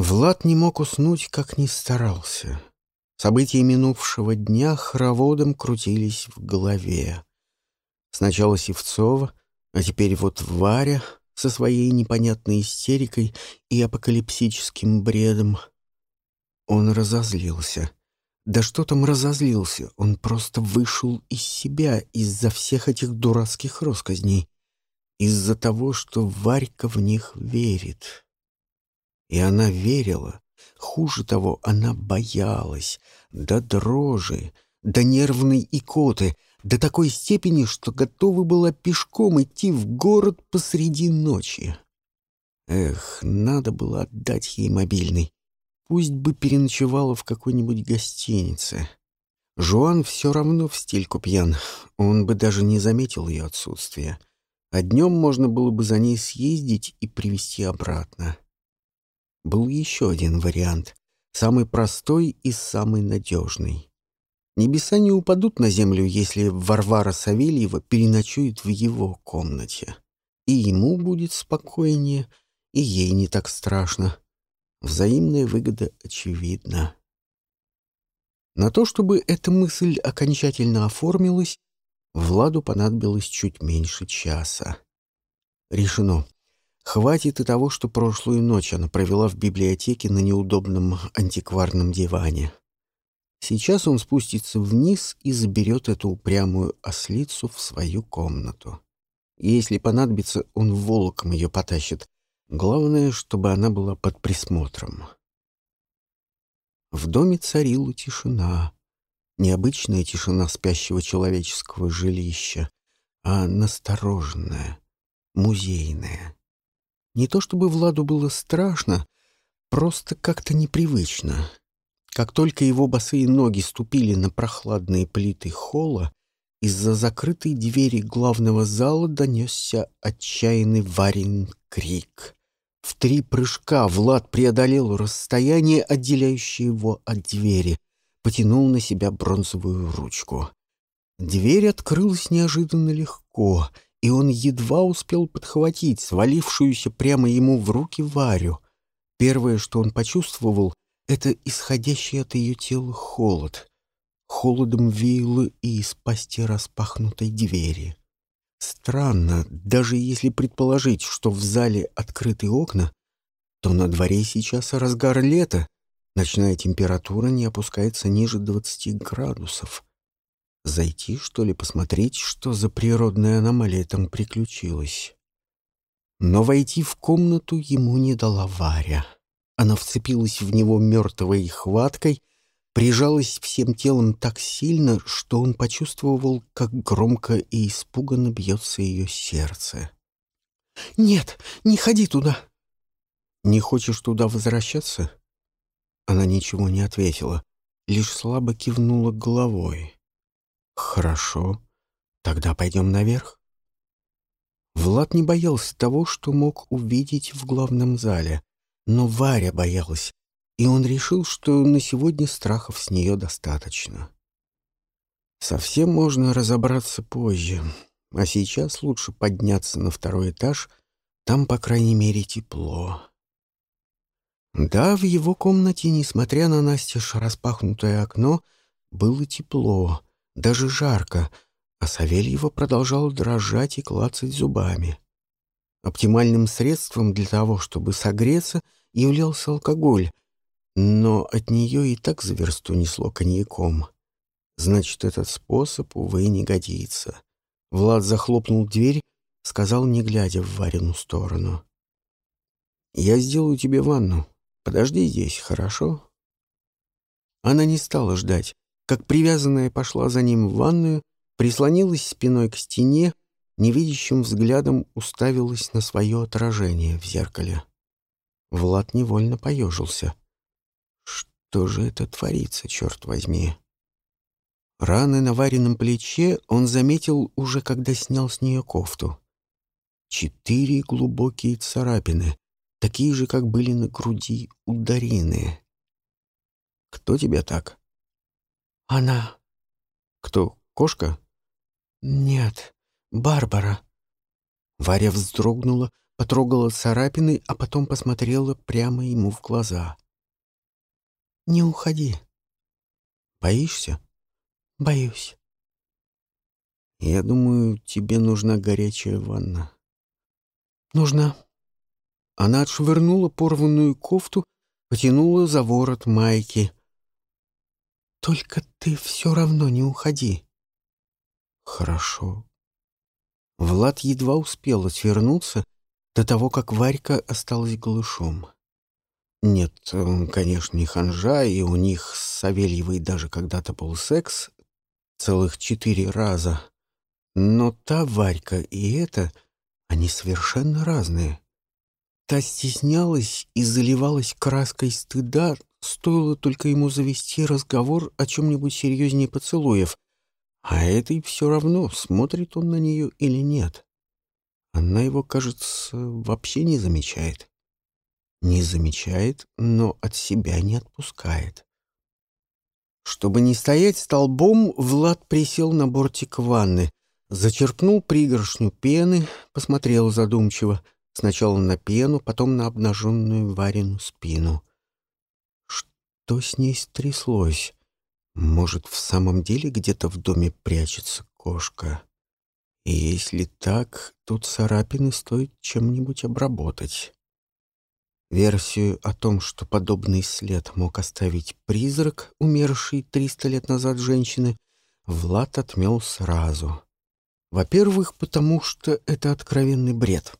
Влад не мог уснуть, как ни старался. События минувшего дня хороводом крутились в голове. Сначала Севцова, а теперь вот Варя со своей непонятной истерикой и апокалипсическим бредом. Он разозлился. Да что там разозлился? Он просто вышел из себя из-за всех этих дурацких росказней. Из-за того, что Варька в них верит. И она верила. Хуже того, она боялась. До дрожи, до нервной икоты, до такой степени, что готова была пешком идти в город посреди ночи. Эх, надо было отдать ей мобильный. Пусть бы переночевала в какой-нибудь гостинице. Жуан все равно в стельку пьян. Он бы даже не заметил ее отсутствия. А днем можно было бы за ней съездить и привезти обратно. Был еще один вариант, самый простой и самый надежный. Небеса не упадут на землю, если Варвара Савельева переночует в его комнате. И ему будет спокойнее, и ей не так страшно. Взаимная выгода очевидна. На то, чтобы эта мысль окончательно оформилась, Владу понадобилось чуть меньше часа. Решено. Хватит и того, что прошлую ночь она провела в библиотеке на неудобном антикварном диване. Сейчас он спустится вниз и заберет эту упрямую ослицу в свою комнату. Если понадобится, он волоком ее потащит. Главное, чтобы она была под присмотром. В доме царила тишина. Необычная тишина спящего человеческого жилища, а настороженная, музейная. Не то чтобы Владу было страшно, просто как-то непривычно. Как только его босые ноги ступили на прохладные плиты холла, из-за закрытой двери главного зала донесся отчаянный Варин крик. В три прыжка Влад преодолел расстояние, отделяющее его от двери, потянул на себя бронзовую ручку. Дверь открылась неожиданно легко — и он едва успел подхватить свалившуюся прямо ему в руки Варю. Первое, что он почувствовал, это исходящий от ее тела холод. Холодом веяло и из пасти распахнутой двери. Странно, даже если предположить, что в зале открыты окна, то на дворе сейчас разгар лета, ночная температура не опускается ниже 20 градусов. Зайти, что ли, посмотреть, что за природная аномалия там приключилась? Но войти в комнату ему не дала Варя. Она вцепилась в него мертвой хваткой, прижалась всем телом так сильно, что он почувствовал, как громко и испуганно бьется ее сердце. «Нет, не ходи туда!» «Не хочешь туда возвращаться?» Она ничего не ответила, лишь слабо кивнула головой. «Хорошо. Тогда пойдем наверх». Влад не боялся того, что мог увидеть в главном зале, но Варя боялась, и он решил, что на сегодня страхов с нее достаточно. Совсем можно разобраться позже, а сейчас лучше подняться на второй этаж, там, по крайней мере, тепло. Да, в его комнате, несмотря на настежь распахнутое окно, было тепло, даже жарко, а Савельева продолжал дрожать и клацать зубами. Оптимальным средством для того, чтобы согреться, являлся алкоголь, но от нее и так за версту несло коньяком. Значит, этот способ, увы, не годится. Влад захлопнул дверь, сказал, не глядя в Варину сторону. «Я сделаю тебе ванну. Подожди здесь, хорошо?» Она не стала ждать, как привязанная пошла за ним в ванную, прислонилась спиной к стене, невидящим взглядом уставилась на свое отражение в зеркале. Влад невольно поежился. Что же это творится, черт возьми? Раны на вареном плече он заметил уже, когда снял с нее кофту. Четыре глубокие царапины, такие же, как были на груди у Дарины. «Кто тебя так?» «Она». «Кто, кошка?» «Нет, Барбара». Варя вздрогнула, потрогала царапины, а потом посмотрела прямо ему в глаза. «Не уходи». «Боишься?» «Боюсь». «Я думаю, тебе нужна горячая ванна». «Нужна». Она отшвырнула порванную кофту, потянула за ворот майки. «Только ты все равно не уходи». «Хорошо». Влад едва успел отвернуться до того, как Варька осталась голышом. Нет, он, конечно, не ханжа, и у них с Савельевой даже когда-то был секс целых четыре раза. Но та Варька и эта, они совершенно разные. Та стеснялась и заливалась краской стыда, стоило только ему завести разговор о чем-нибудь серьезнее поцелуев, а этой все равно, смотрит он на нее или нет. Она его, кажется, вообще не замечает. Не замечает, но от себя не отпускает. Чтобы не стоять столбом, Влад присел на бортик ванны, зачерпнул пригоршню пены, посмотрел задумчиво, сначала на пену, потом на обнаженную Варину спину. Что с ней стряслось? Может, в самом деле где-то в доме прячется кошка? И если так, тут царапины стоит чем-нибудь обработать. Версию о том, что подобный след мог оставить призрак, умерший 300 лет назад женщины, Влад отмел сразу. Во-первых, потому что это откровенный бред.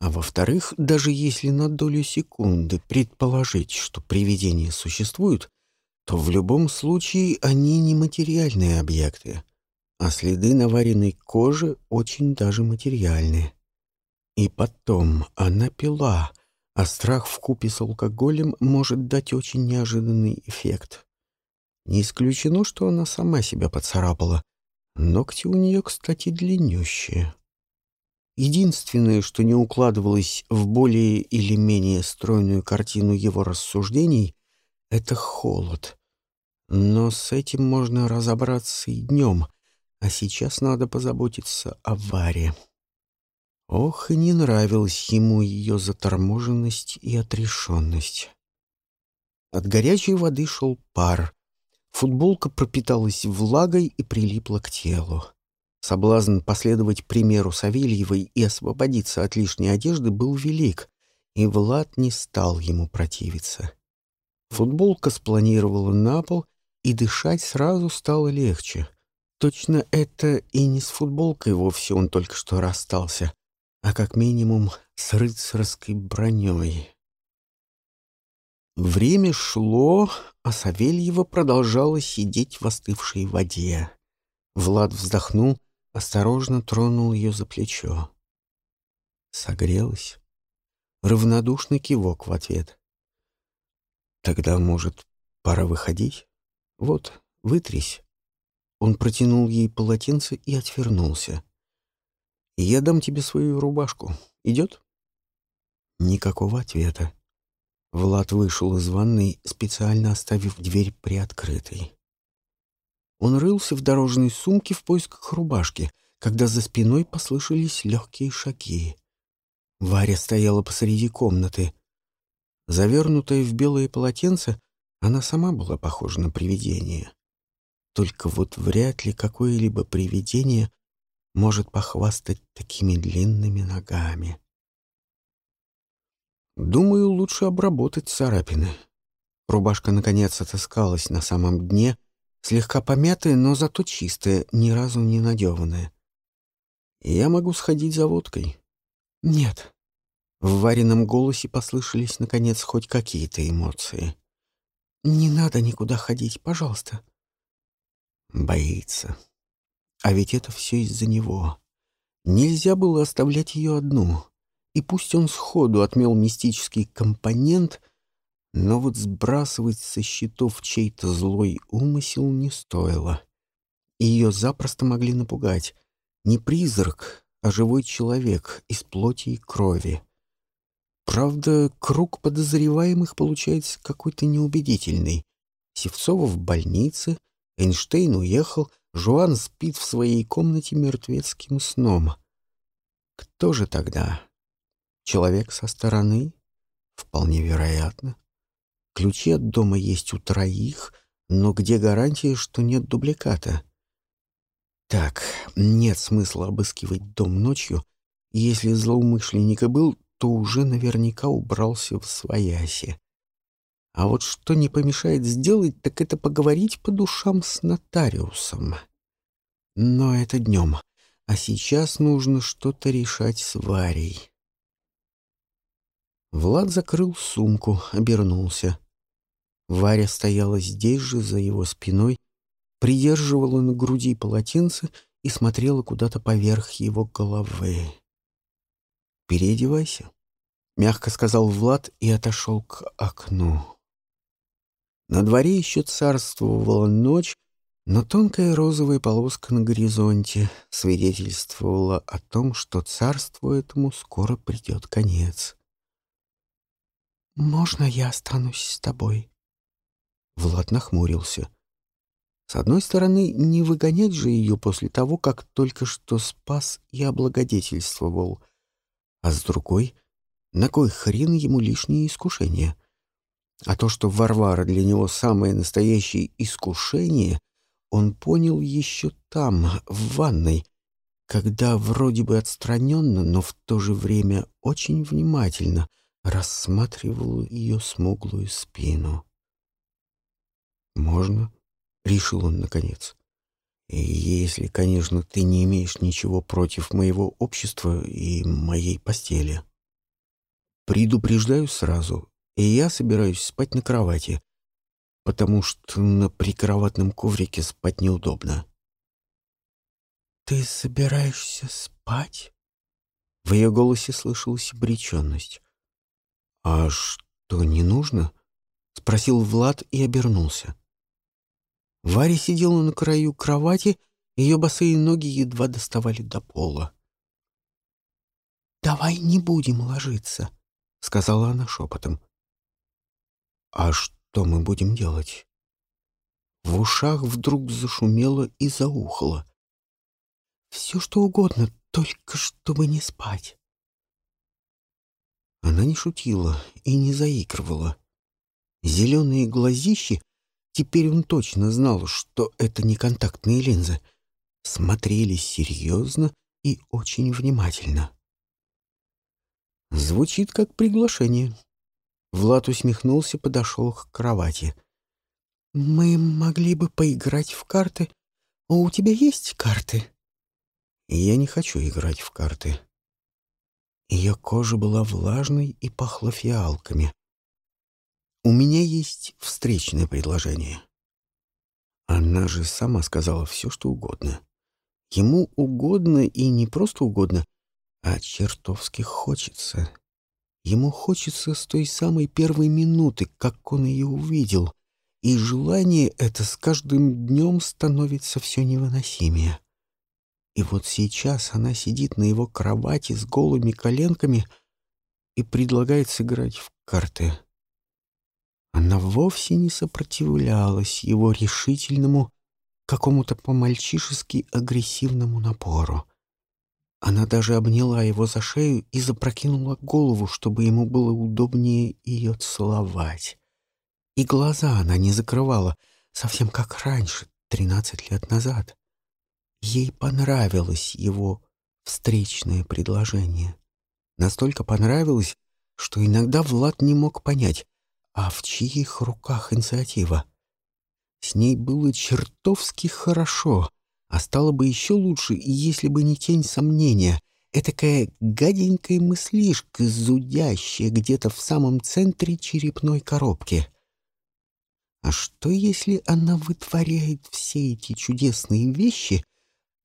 А во-вторых, даже если на долю секунды предположить, что привидения существуют, то в любом случае они не материальные объекты — а следы наваренной кожи очень даже материальные. И потом она пила, а страх в купе с алкоголем может дать очень неожиданный эффект. Не исключено, что она сама себя поцарапала. Ногти у нее, кстати, длиннющие. Единственное, что не укладывалось в более или менее стройную картину его рассуждений, — это холод. Но с этим можно разобраться и днем, а сейчас надо позаботиться о Варе. Ох, и не нравилась ему ее заторможенность и отрешенность. От горячей воды шел пар. Футболка пропиталась влагой и прилипла к телу. Соблазн последовать примеру Савельевой и освободиться от лишней одежды был велик, и Влад не стал ему противиться. Футболка спланировала на пол, и дышать сразу стало легче. Точно это и не с футболкой вовсе он только что расстался, а как минимум с рыцарской броней. Время шло, а Савельева продолжала сидеть в остывшей воде. Влад вздохнул, осторожно тронул ее за плечо. Согрелась. Равнодушный кивок в ответ. «Тогда, может, пора выходить? Вот, вытрись». Он протянул ей полотенце и отвернулся. «Я дам тебе свою рубашку. Идет?» Никакого ответа. Влад вышел из ванной, специально оставив дверь приоткрытой. Он рылся в дорожной сумке в поисках рубашки, когда за спиной послышались легкие шаги. Варя стояла посреди комнаты. Завернутая в белое полотенце, она сама была похожа на привидение. Только вот вряд ли какое-либо привидение может похвастать такими длинными ногами. Думаю, лучше обработать царапины. Рубашка, наконец, отыскалась на самом дне, слегка помятая, но зато чистая, ни разу не надеванная. Я могу сходить за водкой. Нет. В вареном голосе послышались, наконец, хоть какие-то эмоции. Не надо никуда ходить, пожалуйста. Боится. А ведь это все из-за него. Нельзя было оставлять ее одну. И пусть он сходу отмел мистический компонент, но вот сбрасывать со счетов чей-то злой умысел не стоило. Ее запросто могли напугать. Не призрак, а живой человек из плоти и крови. Правда, круг подозреваемых получается какой-то неубедительный. Севцова в больнице — Эйнштейн уехал, Жуан спит в своей комнате мертвецким сном. Кто же тогда? Человек со стороны? Вполне вероятно. Ключи от дома есть у троих, но где гарантия, что нет дубликата? Так, нет смысла обыскивать дом ночью. Если злоумышленник и был, то уже наверняка убрался в свояси. А вот что не помешает сделать, так это поговорить по душам с нотариусом. Но это днем, а сейчас нужно что-то решать с Варей. Влад закрыл сумку, обернулся. Варя стояла здесь же, за его спиной, придерживала на груди полотенце и смотрела куда-то поверх его головы. «Переодевайся», — мягко сказал Влад и отошел к окну. На дворе еще царствовала ночь, но тонкая розовая полоска на горизонте свидетельствовала о том, что царству этому скоро придет конец. «Можно я останусь с тобой?» Влад нахмурился. С одной стороны, не выгонять же ее после того, как только что спас и облагодетельствовал. А с другой, на кой хрен ему лишние искушения? А то, что Варвара для него самое настоящее искушение, он понял еще там, в ванной, когда вроде бы отстраненно, но в то же время очень внимательно рассматривал ее смуглую спину. «Можно?» — решил он наконец. «Если, конечно, ты не имеешь ничего против моего общества и моей постели. Предупреждаю сразу, и я собираюсь спать на кровати, потому что на прикроватном коврике спать неудобно». «Ты собираешься спать?» В ее голосе слышалась обреченность. «А что, не нужно?» — спросил Влад и обернулся. Варя сидела на краю кровати, ее босые ноги едва доставали до пола. «Давай не будем ложиться», — сказала она шепотом. «А что мы будем делать?» В ушах вдруг зашумело и заухало. «Все, что угодно, только чтобы не спать». Она не шутила и не заигрывала. Зеленые глазищи Теперь он точно знал, что это не контактные линзы. Смотрели серьезно и очень внимательно. Звучит как приглашение. Влад усмехнулся, подошел к кровати. «Мы могли бы поиграть в карты. У тебя есть карты?» «Я не хочу играть в карты». Ее кожа была влажной и пахла фиалками. У меня есть встречное предложение. Она же сама сказала все, что угодно. Ему угодно и не просто угодно, а чертовски хочется. Ему хочется с той самой первой минуты, как он ее увидел, и желание это с каждым днем становится все невыносимее. И вот сейчас она сидит на его кровати с голыми коленками и предлагает сыграть в карты. Она вовсе не сопротивлялась его решительному, какому-то по-мальчишески агрессивному напору. Она даже обняла его за шею и запрокинула голову, чтобы ему было удобнее ее целовать. И глаза она не закрывала, совсем как раньше, тринадцать лет назад. Ей понравилось его встречное предложение. Настолько понравилось, что иногда Влад не мог понять, а в чьих руках инициатива? С ней было чертовски хорошо, а стало бы еще лучше, если бы не тень сомнения. Этакая гаденькая мыслишка, зудящая где-то в самом центре черепной коробки. А что, если она вытворяет все эти чудесные вещи,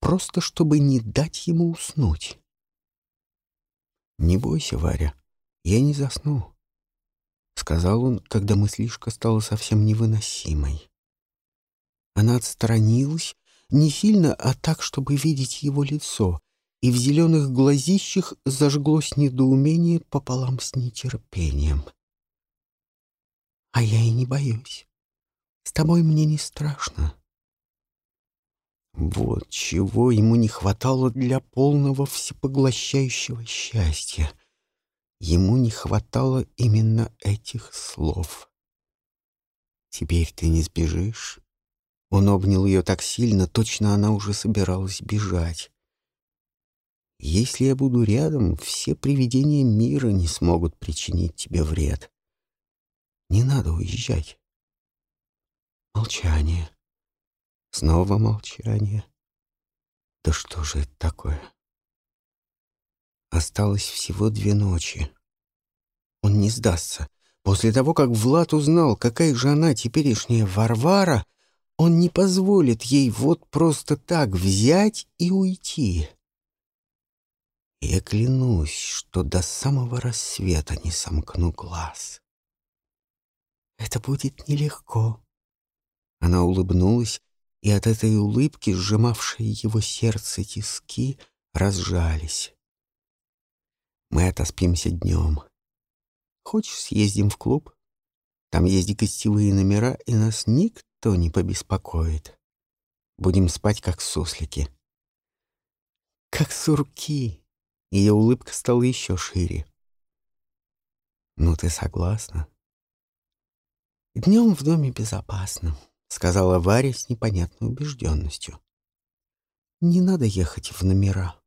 просто чтобы не дать ему уснуть? «Не бойся, Варя, я не засну. — сказал он, когда мыслишка стала совсем невыносимой. Она отстранилась, не сильно, а так, чтобы видеть его лицо, и в зеленых глазищах зажглось недоумение пополам с нетерпением. «А я и не боюсь. С тобой мне не страшно». Вот чего ему не хватало для полного всепоглощающего счастья. Ему не хватало именно этих слов. «Теперь ты не сбежишь?» Он обнял ее так сильно, точно она уже собиралась бежать. «Если я буду рядом, все привидения мира не смогут причинить тебе вред. Не надо уезжать». Молчание. Снова молчание. Да что же это такое? Осталось всего две ночи. Он не сдастся. После того, как Влад узнал, какая же она теперешняя Варвара, он не позволит ей вот просто так взять и уйти. Я клянусь, что до самого рассвета не сомкну глаз. Это будет нелегко. Она улыбнулась, и от этой улыбки, сжимавшие его сердце тиски, разжались. Мы отоспимся днем. Хочешь, съездим в клуб? Там есть гостевые номера, и нас никто не побеспокоит. Будем спать, как суслики. Как сурки. Ее улыбка стала еще шире. Ну, ты согласна? Днем в доме безопасно, сказала Варя с непонятной убежденностью. Не надо ехать в номера.